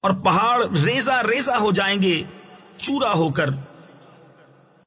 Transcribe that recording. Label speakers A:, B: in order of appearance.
A: اور پہاڑ ریزا ریزا ہو جائیں گے چورا ہو کر۔